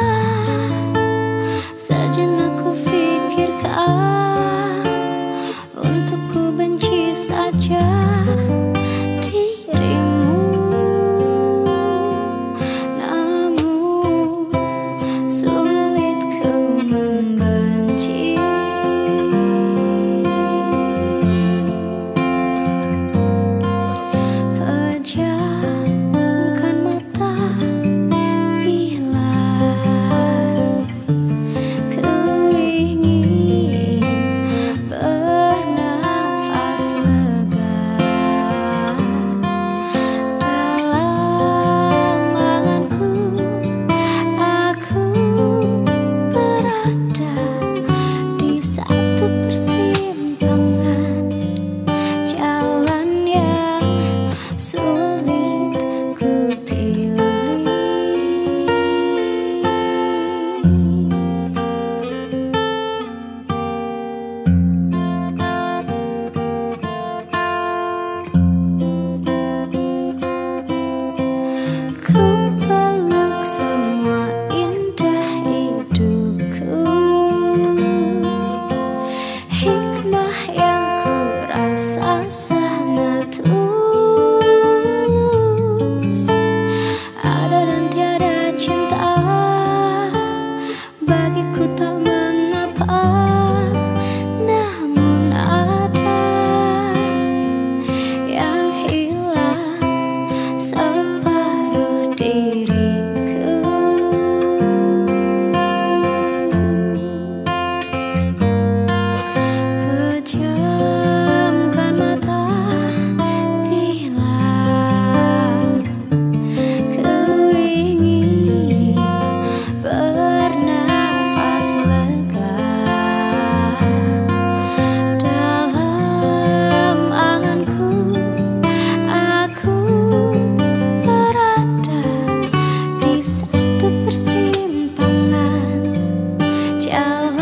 啊再见 sulit ku pilih. Ku peluk semua indah hidupku. Hikmah yang ku rasa out.